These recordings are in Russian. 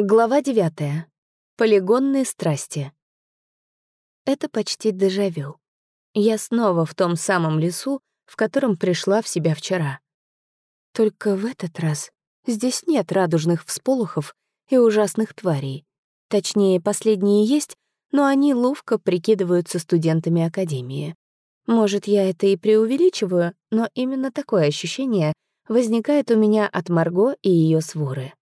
Глава 9. Полигонные страсти. Это почти дежавю. Я снова в том самом лесу, в котором пришла в себя вчера. Только в этот раз здесь нет радужных всполохов и ужасных тварей. Точнее, последние есть, но они ловко прикидываются студентами Академии. Может, я это и преувеличиваю, но именно такое ощущение возникает у меня от Марго и ее своры.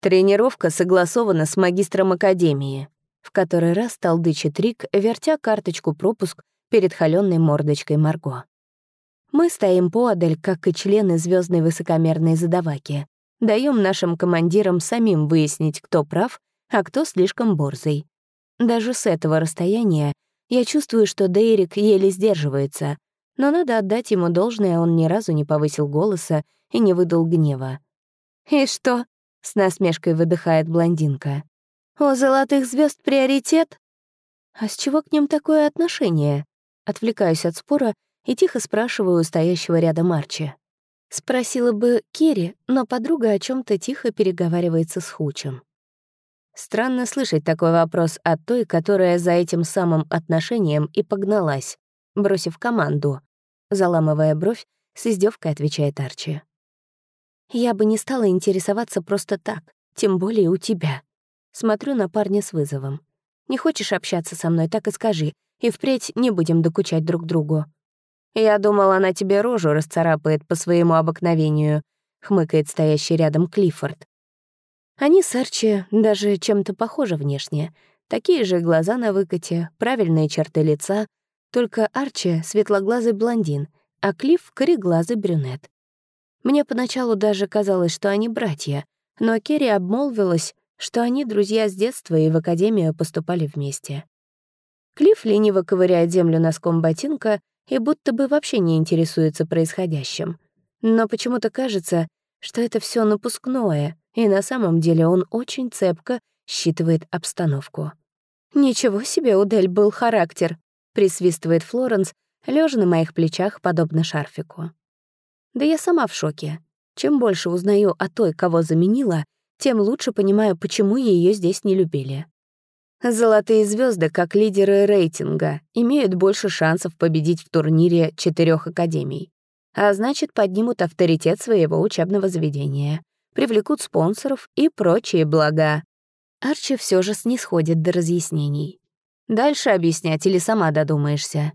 Тренировка согласована с магистром Академии. В который раз толдычит Рик, вертя карточку пропуск перед холённой мордочкой Марго. Мы стоим поодаль, как и члены звездной высокомерной задаваки. Даем нашим командирам самим выяснить, кто прав, а кто слишком борзый. Даже с этого расстояния я чувствую, что Дейрик еле сдерживается, но надо отдать ему должное, он ни разу не повысил голоса и не выдал гнева. «И что, — с насмешкой выдыхает блондинка. «У золотых звезд приоритет?» «А с чего к ним такое отношение?» Отвлекаюсь от спора и тихо спрашиваю у стоящего рядом Арчи. Спросила бы Керри, но подруга о чем то тихо переговаривается с Хучем. Странно слышать такой вопрос от той, которая за этим самым отношением и погналась, бросив команду. Заламывая бровь, с издевкой отвечает Арчи. Я бы не стала интересоваться просто так, тем более у тебя. Смотрю на парня с вызовом. Не хочешь общаться со мной, так и скажи, и впредь не будем докучать друг другу. Я думала, она тебе рожу расцарапает по своему обыкновению, хмыкает стоящий рядом Клиффорд. Они с Арчи даже чем-то похожи внешне. Такие же глаза на выкате, правильные черты лица, только Арчи — светлоглазый блондин, а Клифф — кореглазый брюнет. Мне поначалу даже казалось, что они братья, но Керри обмолвилась, что они друзья с детства и в академию поступали вместе. Клифф лениво ковыряет землю носком ботинка и будто бы вообще не интересуется происходящим. Но почему-то кажется, что это все напускное, и на самом деле он очень цепко считывает обстановку. «Ничего себе у Дель был характер», — присвистывает Флоренс, лежа на моих плечах, подобно шарфику. Да я сама в шоке. Чем больше узнаю о той, кого заменила, тем лучше понимаю, почему ее здесь не любили. Золотые звезды, как лидеры рейтинга, имеют больше шансов победить в турнире четырех академий. А значит, поднимут авторитет своего учебного заведения, привлекут спонсоров и прочие блага. Арчи все же снисходит до разъяснений. Дальше объяснять или сама додумаешься.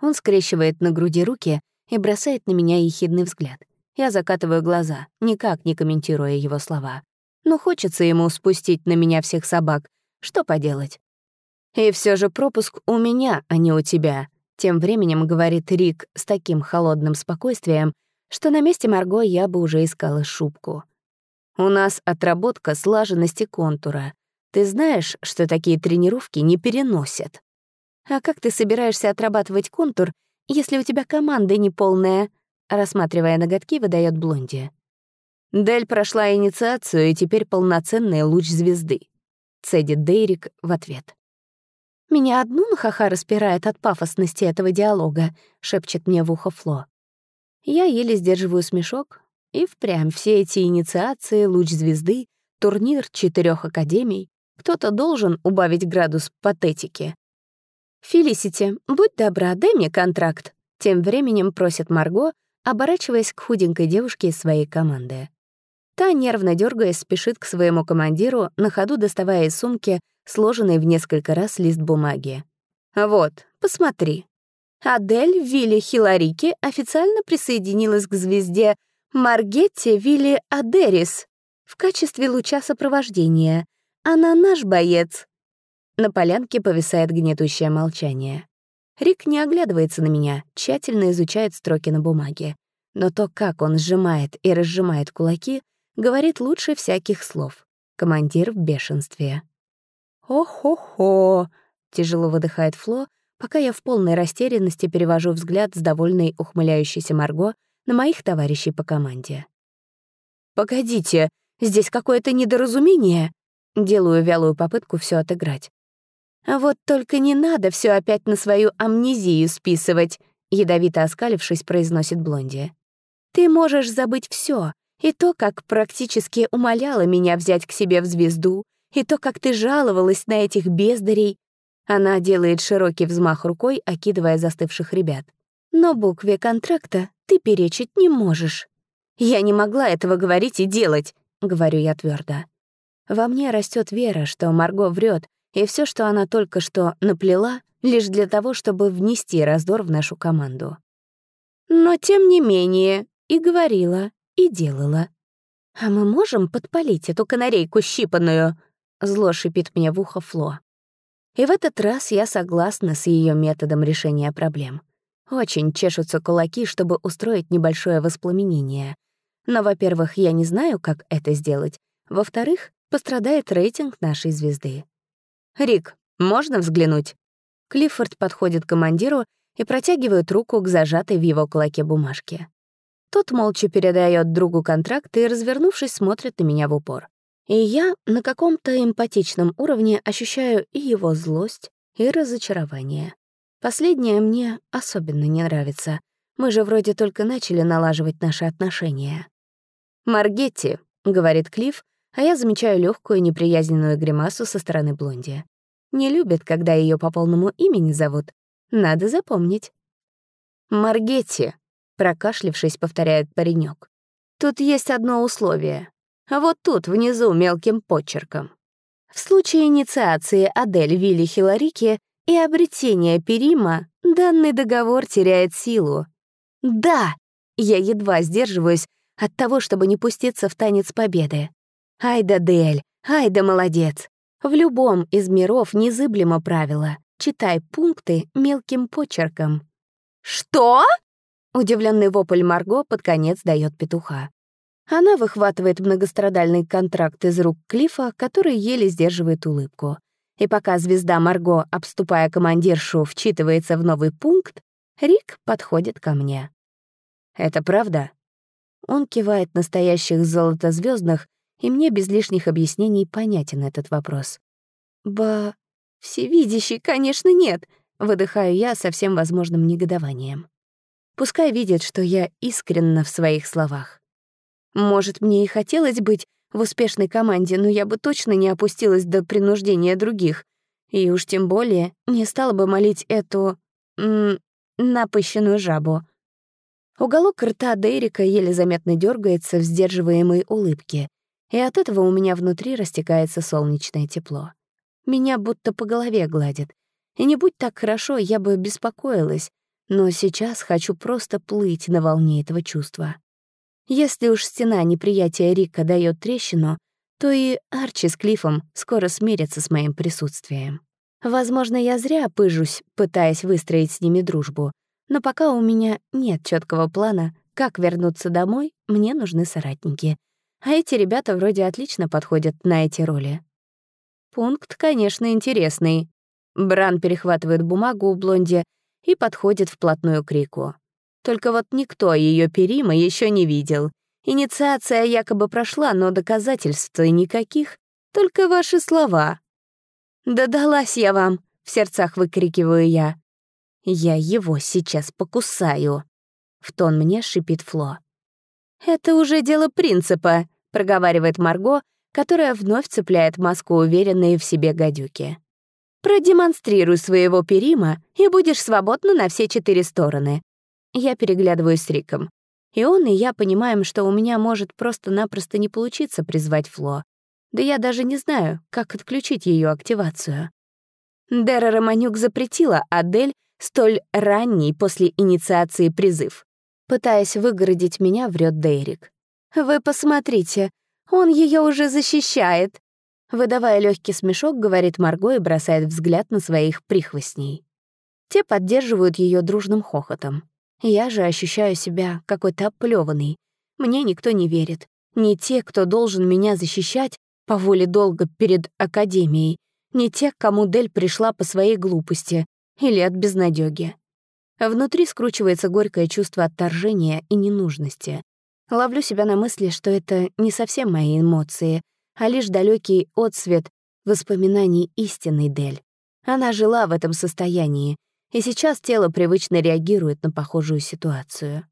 Он скрещивает на груди руки и бросает на меня ехидный взгляд. Я закатываю глаза, никак не комментируя его слова. Но хочется ему спустить на меня всех собак. Что поделать? И все же пропуск у меня, а не у тебя. Тем временем говорит Рик с таким холодным спокойствием, что на месте Марго я бы уже искала шубку. У нас отработка слаженности контура. Ты знаешь, что такие тренировки не переносят. А как ты собираешься отрабатывать контур, если у тебя команда неполная», — рассматривая ноготки, выдает Блонди. Дель прошла инициацию и теперь полноценный луч звезды. Цедит Дейрик в ответ. «Меня одну нахаха распирает от пафосности этого диалога», — шепчет мне в ухо Фло. Я еле сдерживаю смешок, и впрямь все эти инициации, луч звезды, турнир четырех академий, кто-то должен убавить градус патетики. «Фелисити, будь добра, дай мне контракт», — тем временем просит Марго, оборачиваясь к худенькой девушке из своей команды. Та, нервно дергаясь, спешит к своему командиру, на ходу доставая из сумки сложенный в несколько раз лист бумаги. «Вот, посмотри. Адель Вилли Хиларики официально присоединилась к звезде Маргетте Вилли Адерис в качестве луча сопровождения. Она наш боец. На полянке повисает гнетущее молчание. Рик не оглядывается на меня, тщательно изучает строки на бумаге. Но то, как он сжимает и разжимает кулаки, говорит лучше всяких слов. Командир в бешенстве. «О-хо-хо!» — тяжело выдыхает Фло, пока я в полной растерянности перевожу взгляд с довольной ухмыляющейся Марго на моих товарищей по команде. «Погодите, здесь какое-то недоразумение!» Делаю вялую попытку все отыграть. А вот только не надо все опять на свою амнезию списывать, ядовито оскалившись, произносит Блонди. Ты можешь забыть все И то, как практически умоляла меня взять к себе в звезду, и то, как ты жаловалась на этих бездарей. Она делает широкий взмах рукой, окидывая застывших ребят. Но букве контракта ты перечить не можешь. Я не могла этого говорить и делать, говорю я твердо. Во мне растет вера, что Марго врет, и все, что она только что наплела, лишь для того, чтобы внести раздор в нашу команду. Но тем не менее, и говорила, и делала. «А мы можем подпалить эту канарейку щипанную?» — зло шипит мне в ухо Фло. И в этот раз я согласна с ее методом решения проблем. Очень чешутся кулаки, чтобы устроить небольшое воспламенение. Но, во-первых, я не знаю, как это сделать. Во-вторых, пострадает рейтинг нашей звезды. «Рик, можно взглянуть?» Клиффорд подходит к командиру и протягивает руку к зажатой в его кулаке бумажке. Тот молча передает другу контракт и, развернувшись, смотрит на меня в упор. И я на каком-то эмпатичном уровне ощущаю и его злость, и разочарование. Последнее мне особенно не нравится. Мы же вроде только начали налаживать наши отношения. «Маргетти», — говорит Клифф, а я замечаю легкую неприязненную гримасу со стороны Блонди. Не любит, когда ее по полному имени зовут. Надо запомнить. «Маргетти», — прокашлившись, повторяет паренек. «Тут есть одно условие. Вот тут, внизу, мелким почерком. В случае инициации Адель Вилли Хиларики и обретения Перима данный договор теряет силу. Да, я едва сдерживаюсь от того, чтобы не пуститься в танец победы. Ай да Дель, ай да молодец. В любом из миров незыблемо правило. Читай пункты мелким почерком. «Что?» Удивленный вопль Марго под конец дает петуха. Она выхватывает многострадальный контракт из рук Клифа, который еле сдерживает улыбку. И пока звезда Марго, обступая командиршу, вчитывается в новый пункт, Рик подходит ко мне. «Это правда?» Он кивает настоящих золотозвездных, и мне без лишних объяснений понятен этот вопрос. «Ба... всевидящий, конечно, нет!» — выдыхаю я со всем возможным негодованием. Пускай видит, что я искренна в своих словах. Может, мне и хотелось быть в успешной команде, но я бы точно не опустилась до принуждения других. И уж тем более не стала бы молить эту... М напыщенную жабу. Уголок рта Дейрика еле заметно дергается в сдерживаемой улыбке, и от этого у меня внутри растекается солнечное тепло. Меня будто по голове гладит. И не будь так хорошо, я бы беспокоилась, но сейчас хочу просто плыть на волне этого чувства. Если уж стена неприятия Рика дает трещину, то и Арчи с Клиффом скоро смирятся с моим присутствием. Возможно, я зря пыжусь, пытаясь выстроить с ними дружбу, но пока у меня нет четкого плана, как вернуться домой, мне нужны соратники. А эти ребята вроде отлично подходят на эти роли. Пункт, конечно, интересный. Бран перехватывает бумагу у Блонди и подходит вплотную к Рику. Только вот никто ее Перима еще не видел. Инициация якобы прошла, но доказательств никаких, только ваши слова. «Да далась я вам!» — в сердцах выкрикиваю я. «Я его сейчас покусаю!» — в тон мне шипит Фло. «Это уже дело принципа», — проговаривает Марго, которая вновь цепляет маску уверенные в себе гадюки. «Продемонстрируй своего перима, и будешь свободна на все четыре стороны. Я переглядываюсь с Риком. И он, и я понимаем, что у меня может просто-напросто не получиться призвать Фло. Да я даже не знаю, как отключить ее активацию. Дера Романюк запретила Адель столь ранний после инициации призыв. Пытаясь выгородить меня, врет Дейрик. «Вы посмотрите, он ее уже защищает!» Выдавая легкий смешок, говорит Марго и бросает взгляд на своих прихвостней. Те поддерживают ее дружным хохотом. Я же ощущаю себя какой-то оплёванной. Мне никто не верит. Не те, кто должен меня защищать по воле долга перед Академией, не те, кому Дель пришла по своей глупости или от безнадёги. Внутри скручивается горькое чувство отторжения и ненужности. Ловлю себя на мысли, что это не совсем мои эмоции, а лишь далекий отсвет воспоминаний истинной Дель. Она жила в этом состоянии, и сейчас тело привычно реагирует на похожую ситуацию.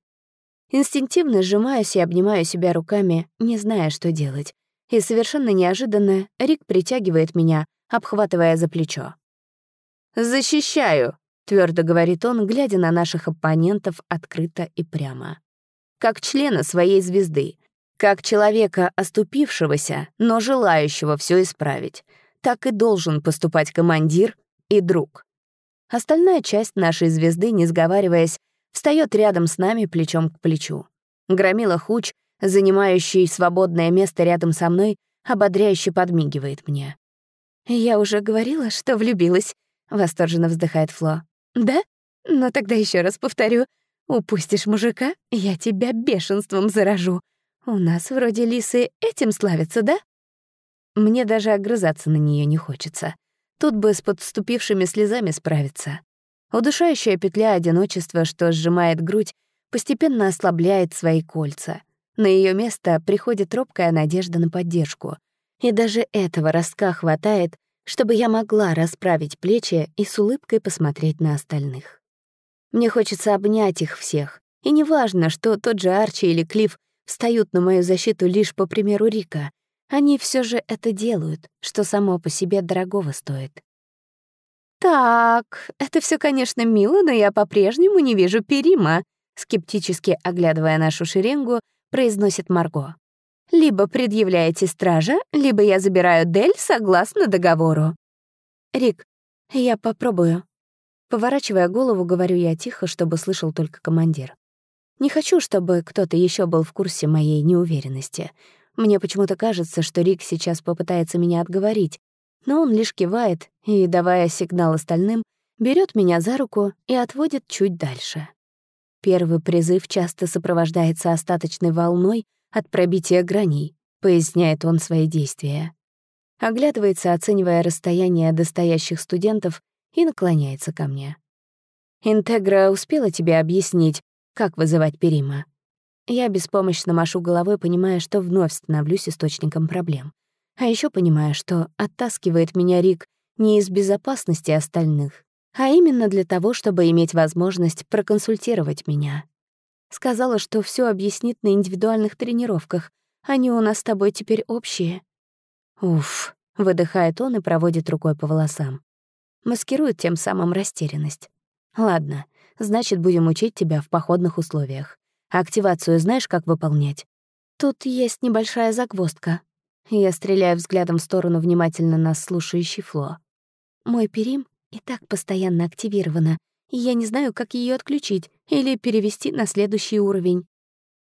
Инстинктивно сжимаюсь и обнимаю себя руками, не зная, что делать. И совершенно неожиданно Рик притягивает меня, обхватывая за плечо. «Защищаю», — твердо говорит он, глядя на наших оппонентов открыто и прямо. «Как члена своей звезды, как человека оступившегося, но желающего все исправить, так и должен поступать командир и друг». Остальная часть нашей звезды, не сговариваясь, встает рядом с нами плечом к плечу. Громила Хуч, занимающий свободное место рядом со мной, ободряюще подмигивает мне. «Я уже говорила, что влюбилась», — восторженно вздыхает Фло. «Да? Но тогда еще раз повторю. Упустишь мужика, я тебя бешенством заражу. У нас вроде лисы этим славятся, да?» Мне даже огрызаться на нее не хочется. Тут бы с подступившими слезами справиться. Удушающая петля одиночества, что сжимает грудь, постепенно ослабляет свои кольца. На ее место приходит робкая надежда на поддержку. И даже этого ростка хватает, чтобы я могла расправить плечи и с улыбкой посмотреть на остальных. Мне хочется обнять их всех, и неважно, что тот же Арчи или Клифф встают на мою защиту лишь по примеру Рика, они все же это делают, что само по себе дорогого стоит. «Так, это все, конечно, мило, но я по-прежнему не вижу Перима», скептически оглядывая нашу шеренгу, произносит Марго. «Либо предъявляете стража, либо я забираю Дель согласно договору». «Рик, я попробую». Поворачивая голову, говорю я тихо, чтобы слышал только командир. Не хочу, чтобы кто-то еще был в курсе моей неуверенности. Мне почему-то кажется, что Рик сейчас попытается меня отговорить, но он лишь кивает и, давая сигнал остальным, берет меня за руку и отводит чуть дальше. Первый призыв часто сопровождается остаточной волной от пробития граней, поясняет он свои действия. Оглядывается, оценивая расстояние до стоящих студентов, и наклоняется ко мне. «Интегра успела тебе объяснить, как вызывать Перима?» Я беспомощно машу головой, понимая, что вновь становлюсь источником проблем. А еще понимаю, что оттаскивает меня Рик не из безопасности остальных, а именно для того, чтобы иметь возможность проконсультировать меня. Сказала, что все объяснит на индивидуальных тренировках. Они у нас с тобой теперь общие. Уф, выдыхает он и проводит рукой по волосам. Маскирует тем самым растерянность. Ладно, значит, будем учить тебя в походных условиях. Активацию знаешь, как выполнять? Тут есть небольшая загвоздка. Я стреляю взглядом в сторону внимательно нас слушающей Фло. Мой перим и так постоянно активирована, и я не знаю, как ее отключить или перевести на следующий уровень.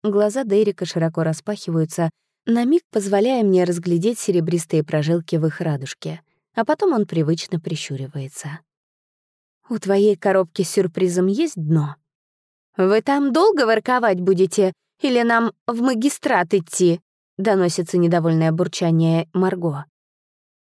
Глаза Дерека широко распахиваются, на миг позволяя мне разглядеть серебристые прожилки в их радужке, а потом он привычно прищуривается. «У твоей коробки с сюрпризом есть дно? Вы там долго ворковать будете или нам в магистрат идти?» доносится недовольное бурчание Марго.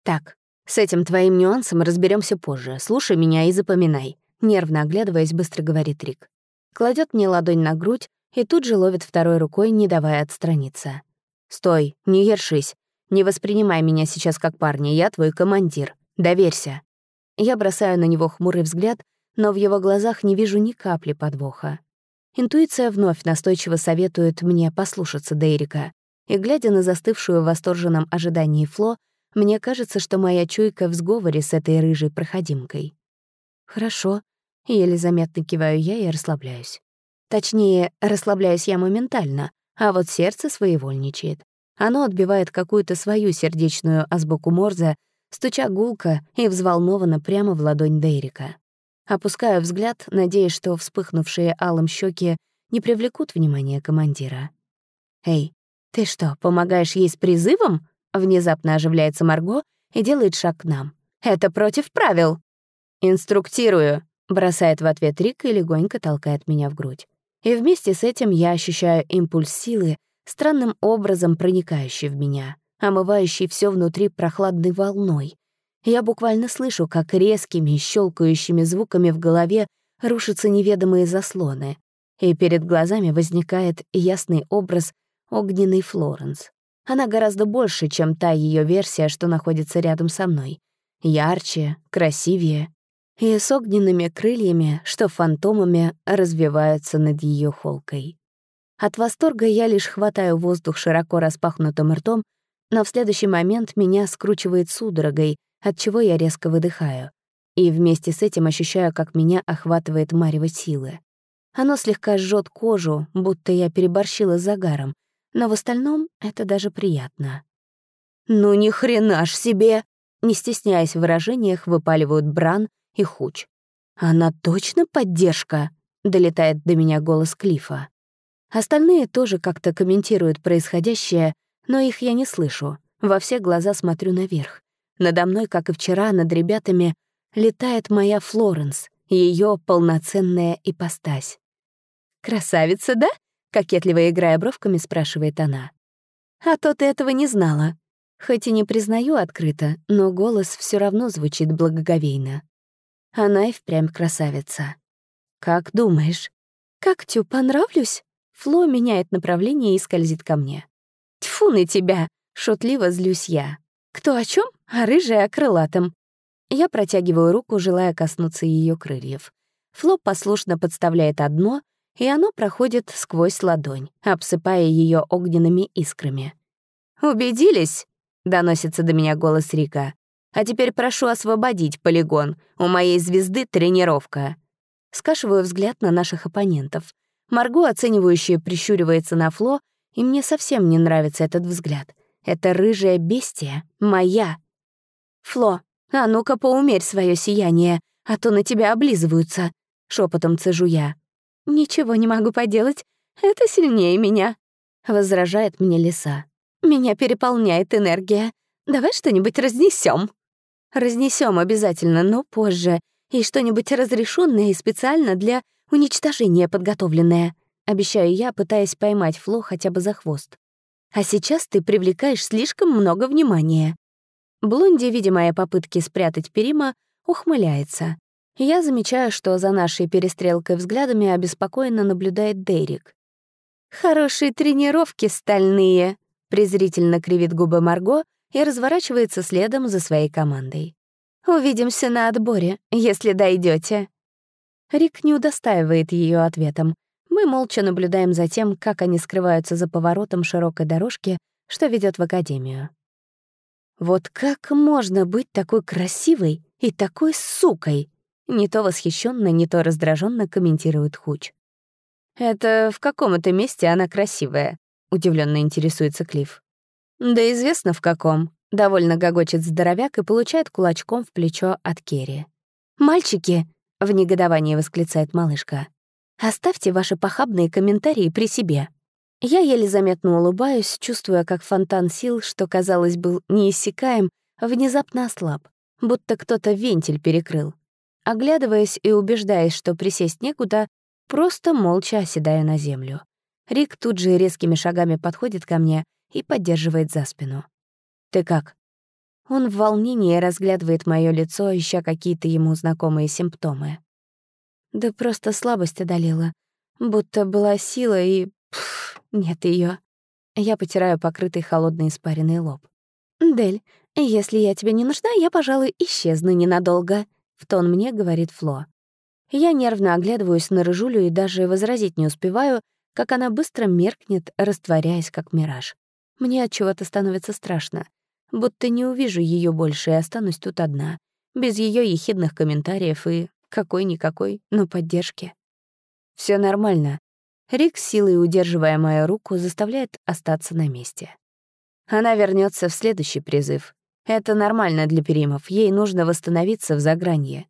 «Так, с этим твоим нюансом разберемся позже. Слушай меня и запоминай», — нервно оглядываясь, быстро говорит Рик. Кладет мне ладонь на грудь и тут же ловит второй рукой, не давая отстраниться. «Стой, не ершись. Не воспринимай меня сейчас как парня, я твой командир. Доверься». Я бросаю на него хмурый взгляд, но в его глазах не вижу ни капли подвоха. Интуиция вновь настойчиво советует мне послушаться Дейрика и, глядя на застывшую в восторженном ожидании Фло, мне кажется, что моя чуйка в сговоре с этой рыжей проходимкой. «Хорошо», — еле заметно киваю я и расслабляюсь. Точнее, расслабляюсь я моментально, а вот сердце своевольничает. Оно отбивает какую-то свою сердечную азбуку Морзе, стуча гулко и взволнованно прямо в ладонь Дейрика. Опускаю взгляд, надеясь, что вспыхнувшие алым щеки не привлекут внимания командира. «Эй, «Ты что, помогаешь ей с призывом?» Внезапно оживляется Марго и делает шаг к нам. «Это против правил!» «Инструктирую», — бросает в ответ Рик и легонько толкает меня в грудь. И вместе с этим я ощущаю импульс силы, странным образом проникающий в меня, омывающий все внутри прохладной волной. Я буквально слышу, как резкими, щелкающими звуками в голове рушатся неведомые заслоны, и перед глазами возникает ясный образ огненный Флоренс. Она гораздо больше, чем та ее версия, что находится рядом со мной. Ярче, красивее и с огненными крыльями, что фантомами развиваются над ее холкой. От восторга я лишь хватаю воздух широко распахнутым ртом, но в следующий момент меня скручивает судорогой, от чего я резко выдыхаю. И вместе с этим ощущаю, как меня охватывает марево силы. Оно слегка жжет кожу, будто я переборщила с загаром, но в остальном это даже приятно. «Ну ни хрена ж себе!» Не стесняясь в выражениях, выпаливают Бран и Хуч. «Она точно поддержка?» — долетает до меня голос Клифа. Остальные тоже как-то комментируют происходящее, но их я не слышу. Во все глаза смотрю наверх. Надо мной, как и вчера, над ребятами, летает моя Флоренс, ее полноценная ипостась. «Красавица, да?» — кокетливо играя бровками, спрашивает она. «А то ты этого не знала». Хоть и не признаю открыто, но голос все равно звучит благоговейно. Она и впрямь красавица. «Как думаешь?» «Как Тю, понравлюсь?» Фло меняет направление и скользит ко мне. «Тьфу на тебя!» — шутливо злюсь я. «Кто о чем? А рыжая о крылатом». Я протягиваю руку, желая коснуться ее крыльев. Фло послушно подставляет одно, и оно проходит сквозь ладонь, обсыпая ее огненными искрами. «Убедились?» — доносится до меня голос Рика. «А теперь прошу освободить полигон. У моей звезды тренировка». Скашиваю взгляд на наших оппонентов. Марго, оценивающе прищуривается на Фло, и мне совсем не нравится этот взгляд. Это рыжая бестия моя. «Фло, а ну-ка поумерь свое сияние, а то на тебя облизываются», — шепотом цежу я. «Ничего не могу поделать, это сильнее меня», — возражает мне лиса. «Меня переполняет энергия. Давай что-нибудь разнесем. Разнесем обязательно, но позже. И что-нибудь разрешенное и специально для Уничтожение подготовленное. Обещаю я, пытаясь поймать Фло хотя бы за хвост. А сейчас ты привлекаешь слишком много внимания. Блонди, видя мои попытки спрятать Перима, ухмыляется. Я замечаю, что за нашей перестрелкой взглядами обеспокоенно наблюдает Дерек. «Хорошие тренировки стальные», — презрительно кривит губы Марго и разворачивается следом за своей командой. «Увидимся на отборе, если дойдете. Рик не удостаивает ее ответом. Мы молча наблюдаем за тем, как они скрываются за поворотом широкой дорожки, что ведет в академию. Вот как можно быть такой красивой и такой сукой? Не то восхищенно, не то раздраженно комментирует Хуч. Это в каком это месте она красивая? удивленно интересуется Клифф. Да известно в каком. Довольно гогочет здоровяк и получает кулачком в плечо от Керри. «Мальчики!» — в негодовании восклицает малышка. «Оставьте ваши похабные комментарии при себе». Я еле заметно улыбаюсь, чувствуя, как фонтан сил, что, казалось, был неиссякаем, внезапно ослаб, будто кто-то вентиль перекрыл. Оглядываясь и убеждаясь, что присесть некуда, просто молча оседаю на землю. Рик тут же резкими шагами подходит ко мне и поддерживает за спину. «Ты как?» Он в волнении разглядывает мое лицо, ища какие-то ему знакомые симптомы. Да просто слабость одолела. Будто была сила и... Пфф, нет ее. Я потираю покрытый холодной испаренный лоб. «Дель, если я тебе не нужна, я, пожалуй, исчезну ненадолго», — в тон мне говорит Фло. Я нервно оглядываюсь на рыжулю и даже возразить не успеваю, как она быстро меркнет, растворяясь как мираж. Мне от чего-то становится страшно будто не увижу ее больше и останусь тут одна, без ее ехидных комментариев и какой-никакой, но поддержки. Все нормально. Рик, силой удерживая мою руку, заставляет остаться на месте. Она вернется в следующий призыв. Это нормально для перимов, ей нужно восстановиться в загранье.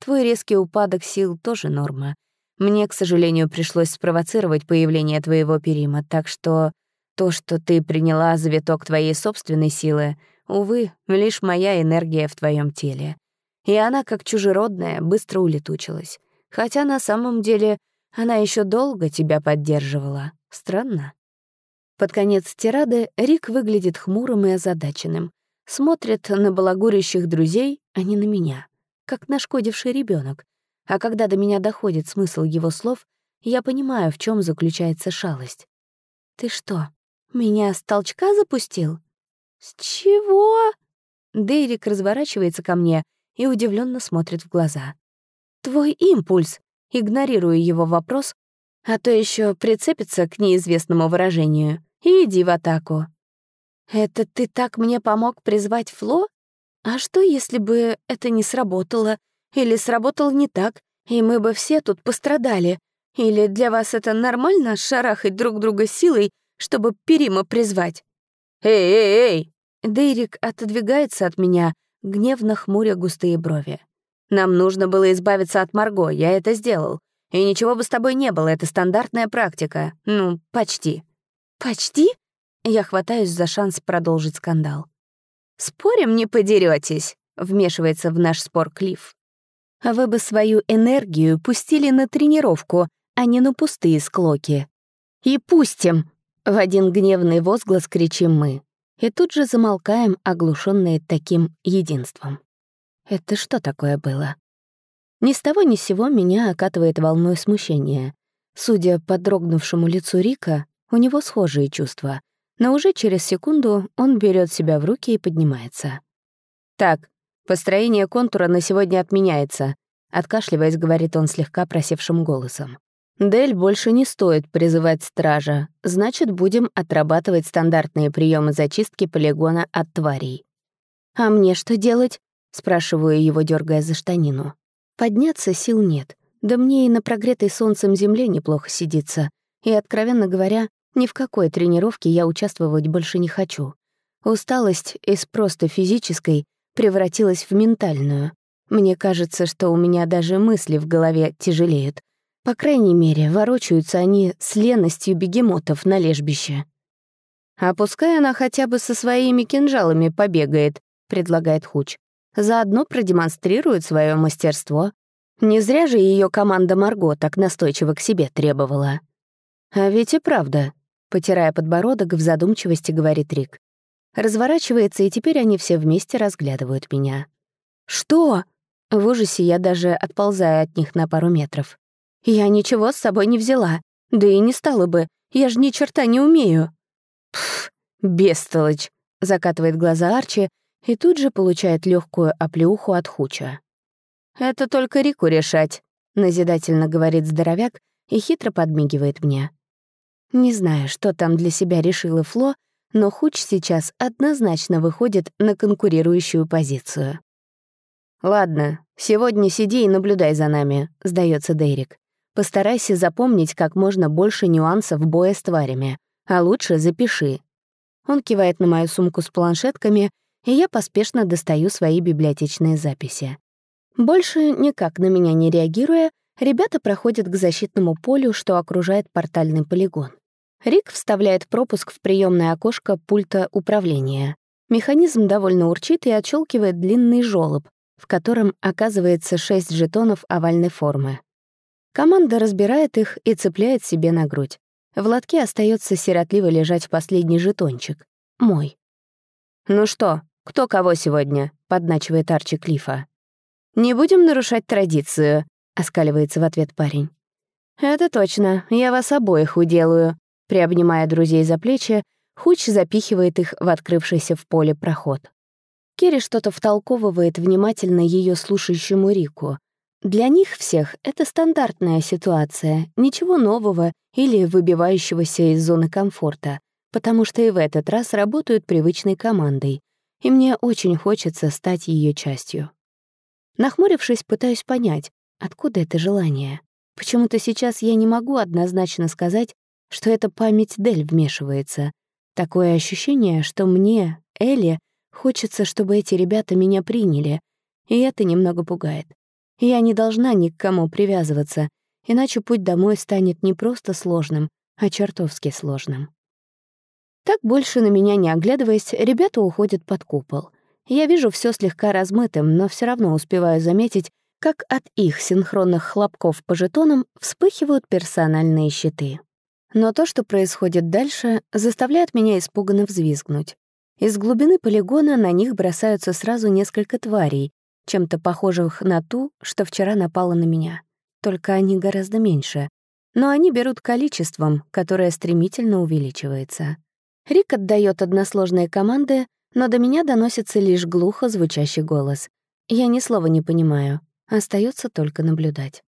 Твой резкий упадок сил тоже норма. Мне, к сожалению, пришлось спровоцировать появление твоего перима, так что то, что ты приняла за виток твоей собственной силы, увы, лишь моя энергия в твоем теле. И она, как чужеродная, быстро улетучилась. Хотя на самом деле она еще долго тебя поддерживала. Странно. Под конец тирады Рик выглядит хмурым и озадаченным. Смотрит на балагурящих друзей, а не на меня, как нашкодивший ребенок. А когда до меня доходит смысл его слов, я понимаю, в чем заключается шалость. «Ты что, меня с толчка запустил? С чего? Дейрик разворачивается ко мне и удивленно смотрит в глаза. Твой импульс, игнорируя его вопрос, А то еще прицепится к неизвестному выражению и иди в атаку. Это ты так мне помог призвать Фло? А что, если бы это не сработало? Или сработало не так, и мы бы все тут пострадали? Или для вас это нормально — шарахать друг друга силой, чтобы Перима призвать? «Эй, эй, эй!» Дейрик отодвигается от меня, гневно хмуря густые брови. «Нам нужно было избавиться от Марго, я это сделал. И ничего бы с тобой не было, это стандартная практика. Ну, почти». «Почти?» Я хватаюсь за шанс продолжить скандал. «Спорим, не подеретесь, вмешивается в наш спор Клифф. «А вы бы свою энергию пустили на тренировку, а не на пустые склоки. И пустим!» — в один гневный возглас кричим мы. И тут же замолкаем, оглушенные таким единством. Это что такое было? Ни с того ни с сего меня окатывает волной смущения. Судя по дрогнувшему лицу Рика, у него схожие чувства — но уже через секунду он берет себя в руки и поднимается. «Так, построение контура на сегодня отменяется», откашливаясь, говорит он слегка просевшим голосом. «Дель больше не стоит призывать стража, значит, будем отрабатывать стандартные приемы зачистки полигона от тварей». «А мне что делать?» — спрашиваю его, дергая за штанину. Подняться сил нет, да мне и на прогретой солнцем земле неплохо сидится. И, откровенно говоря, ни в какой тренировке я участвовать больше не хочу. Усталость из просто физической превратилась в ментальную. Мне кажется, что у меня даже мысли в голове тяжелеют. По крайней мере, ворочаются они с леностью бегемотов на лежбище. «А пускай она хотя бы со своими кинжалами побегает», — предлагает Хуч. «Заодно продемонстрирует свое мастерство. Не зря же ее команда Марго так настойчиво к себе требовала». «А ведь и правда», Потирая подбородок, в задумчивости говорит Рик. Разворачивается, и теперь они все вместе разглядывают меня. «Что?» В ужасе я даже отползаю от них на пару метров. «Я ничего с собой не взяла. Да и не стала бы. Я же ни черта не умею». «Пф, бестолочь», — закатывает глаза Арчи и тут же получает легкую оплеуху от Хуча. «Это только Рику решать», — назидательно говорит здоровяк и хитро подмигивает мне. Не знаю, что там для себя решила Фло, но Хуч сейчас однозначно выходит на конкурирующую позицию. «Ладно, сегодня сиди и наблюдай за нами», — сдается Дейрик. «Постарайся запомнить как можно больше нюансов боя с тварями, а лучше запиши». Он кивает на мою сумку с планшетками, и я поспешно достаю свои библиотечные записи. Больше никак на меня не реагируя, ребята проходят к защитному полю, что окружает портальный полигон. Рик вставляет пропуск в приемное окошко пульта управления. Механизм довольно урчит и отщелкивает длинный жёлоб, в котором оказывается шесть жетонов овальной формы. Команда разбирает их и цепляет себе на грудь. В лотке остается сиротливо лежать последний жетончик. Мой. «Ну что, кто кого сегодня?» — подначивает Арчи Клифа. «Не будем нарушать традицию», — оскаливается в ответ парень. «Это точно, я вас обоих уделаю», Приобнимая друзей за плечи, Хуч запихивает их в открывшийся в поле проход. Керри что-то втолковывает внимательно ее слушающему Рику. Для них всех это стандартная ситуация, ничего нового или выбивающегося из зоны комфорта, потому что и в этот раз работают привычной командой, и мне очень хочется стать ее частью. Нахмурившись, пытаюсь понять, откуда это желание. Почему-то сейчас я не могу однозначно сказать, что эта память Дель вмешивается. Такое ощущение, что мне, Элли, хочется, чтобы эти ребята меня приняли, и это немного пугает. Я не должна ни к кому привязываться, иначе путь домой станет не просто сложным, а чертовски сложным. Так больше на меня не оглядываясь, ребята уходят под купол. Я вижу все слегка размытым, но все равно успеваю заметить, как от их синхронных хлопков по жетонам вспыхивают персональные щиты. Но то, что происходит дальше, заставляет меня испуганно взвизгнуть. Из глубины полигона на них бросаются сразу несколько тварей, чем-то похожих на ту, что вчера напала на меня. Только они гораздо меньше. Но они берут количеством, которое стремительно увеличивается. Рик отдает односложные команды, но до меня доносится лишь глухо звучащий голос. Я ни слова не понимаю. Остается только наблюдать.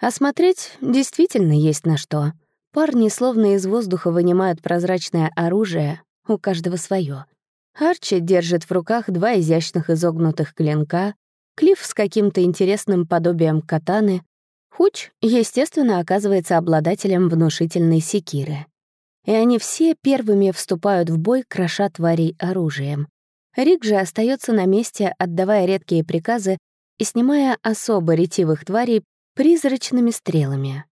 А смотреть действительно есть на что. Парни словно из воздуха вынимают прозрачное оружие, у каждого свое. Арчи держит в руках два изящных изогнутых клинка, Клифф с каким-то интересным подобием катаны, Хуч, естественно, оказывается обладателем внушительной секиры. И они все первыми вступают в бой, кроша тварей оружием. Рик же остается на месте, отдавая редкие приказы и снимая особо ретивых тварей призрачными стрелами.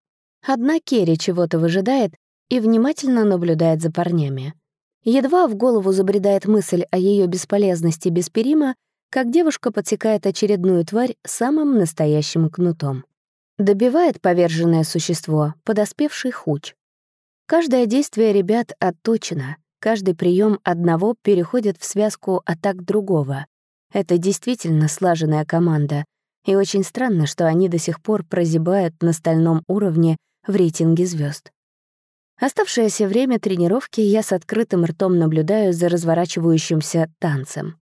Одна Керри чего-то выжидает и внимательно наблюдает за парнями. Едва в голову забредает мысль о ее бесполезности без перима, как девушка подсекает очередную тварь самым настоящим кнутом. Добивает поверженное существо, подоспевший хуч. Каждое действие ребят отточено, каждый прием одного переходит в связку атак другого. Это действительно слаженная команда, и очень странно, что они до сих пор прозябают на стальном уровне в рейтинге звезд. Оставшееся время тренировки я с открытым ртом наблюдаю за разворачивающимся танцем.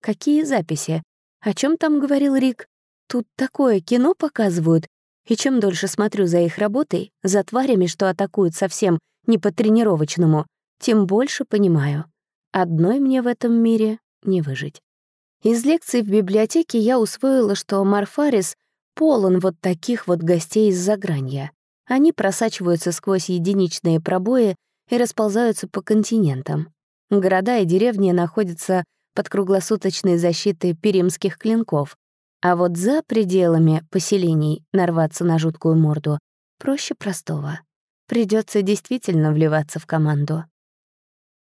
Какие записи? О чем там говорил Рик? Тут такое кино показывают, и чем дольше смотрю за их работой, за тварями, что атакуют совсем не по-тренировочному, тем больше понимаю. Одной мне в этом мире не выжить. Из лекций в библиотеке я усвоила, что Марфарис полон вот таких вот гостей из загранья. Они просачиваются сквозь единичные пробои и расползаются по континентам. Города и деревни находятся под круглосуточной защитой перимских клинков, а вот за пределами поселений нарваться на жуткую морду проще простого. Придется действительно вливаться в команду.